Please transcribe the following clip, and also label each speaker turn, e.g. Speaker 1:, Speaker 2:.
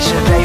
Speaker 1: should